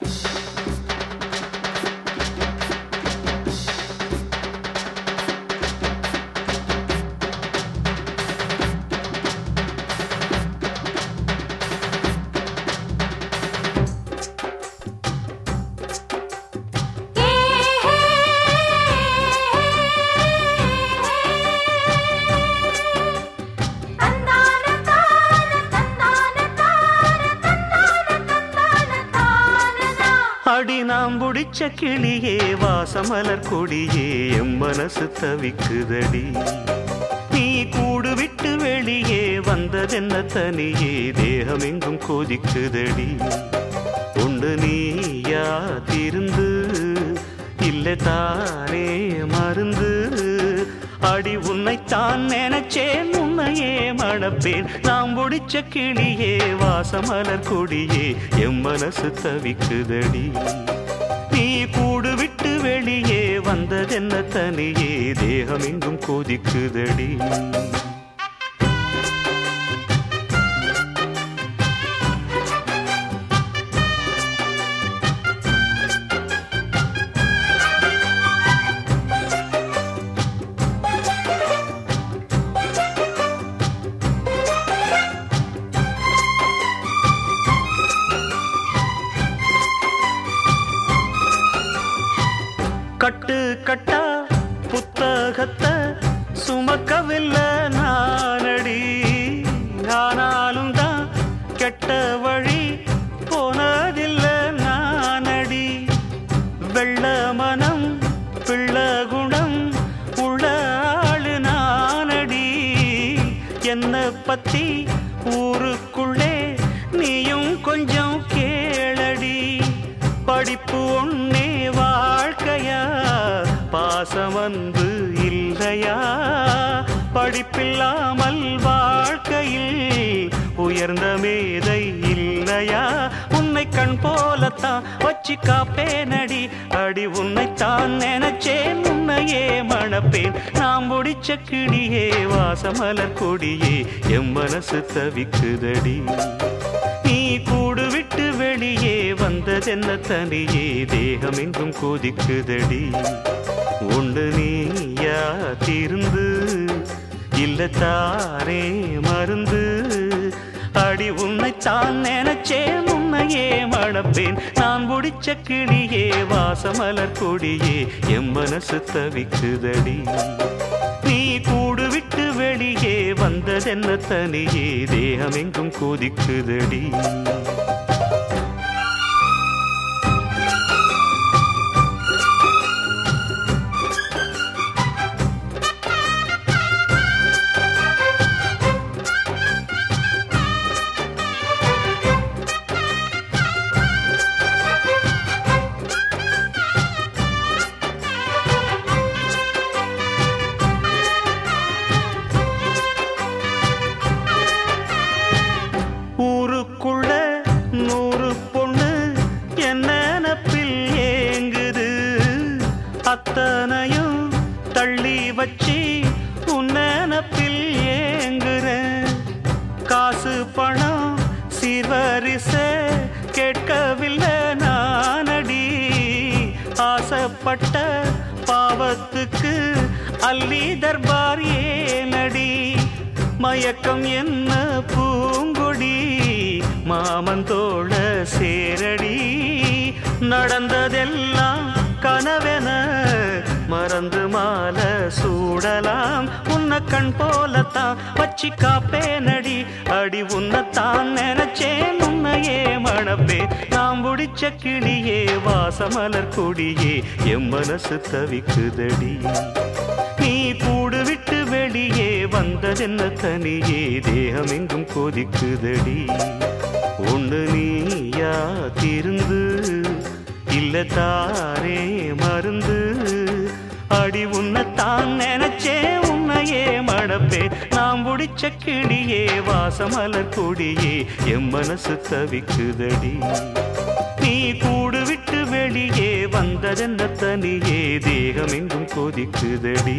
அடி நாம் பிடிச்ச கிளியே வாசமலர் கொடியே எம் மனசு தவிக்குதடி. நீ கூடு விட்டு வெளியே வந்ததென்ன தனியே தேகம் எங்கும் கொதிக்குதடி. உண்டு நீயா திருந்து இல்லை தானே அடி உன்னைத்தான் நினைச்சேன் உன்னையே மணப்பேன். நாம் முடிச்ச கிளியே வாசமலர் கொடியே எம் மனசு தவிக்குதடி. நீ கூடு விட்டு வெளியே வந்ததென்ன தனியே தேகம் எங்கும் கொதிக்குதடி. கட்டு கட்டா புத்தகத்தை சுமக்கவில்லை நானடி. ஆனாலும் தான் கெட்ட வழி போனதில்லை நானடி. வெள்ள மனம் பிள்ள குணம் உள்ள ஆளு நானடி. என்னை பத்தி ஊருக்குள்ளே நீயும் கொஞ்சம் கேளடி. படிப்பு ஒன்று பாசம் வந்து இல்லையா? படிப்பில்லாமல் வாழ்க்கையில் உயர்ந்த மேதை இல்லையா? உன்னை கண் போலத்தான் வச்சு காப்பேனடி. அடி உன்னைத்தான் நினைச்சேன் உன்னையே மணப்பேன். நாம் முடிச்ச கிளியே வாசமலர் கொடியே எம் மனசு தவிக்குதடி. நீ கூடு விட்டு வெளியே வந்ததென்ன தனியே தேகம் எங்கும் கொதிக்குதடி. உண்டு நீயா திருந்து? இல்ல தாரே மருந்து? அடி உன்னைத்தான் நினைச்சே உன்னையே மணப்பேன். நான் முடிச்ச கிளியே வாசமலர் கொடியே எம் மனசு தவிக்குதடி. நீ கூடு விட்டு வெளியே வந்ததென்ன தனியே தேகமெங்கும் கொதிக்குதடி. பணம் சீர்வரிச கேட்கவில்லை நானடி. ஆசைப்பட்ட பாவத்துக்கு அல்லி தர்பார் ஏனடி. மயக்கம் என்ன பூங்கொடி மாமந்தோழ சேரடி. நடந்ததெல்லாம் கனவென மறந்து மால சூடலாம். உன்ன கண் போலத்தான் வச்சு காப்பேனடி. அடி உன்னத்தான் நினைச்சேன். உன்னையே மணப்பே. நாம் முடிச்ச கிளியே வாசமலர் கொடியே எம் மனசு தவிக்குதடி. நீ கூடு விட்டு வெளியே வந்ததென்ன தனியே தேகம் எங்கும் கொதிக்குதடி. ஒன்று நீயா திருந்து இல்ல தாரே மருந்து. அடி உன்னத்தான் நினைச்சே உன்னையே மடப்பே நாம் கிளியே வாசமலர் கொடியே எம் மனசு தவிக்குதடி. நீ கூடு விட்டு வெளியே வந்ததென்ன தனியே தேகம் எங்கும் கொதிக்குதடி.